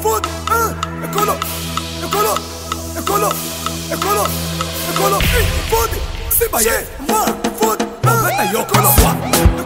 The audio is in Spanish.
foot, eh, uh, eccolo, eccolo, eccolo, eccolo, eccolo, foot, si va, ma, foot, ma, uh, eccolo,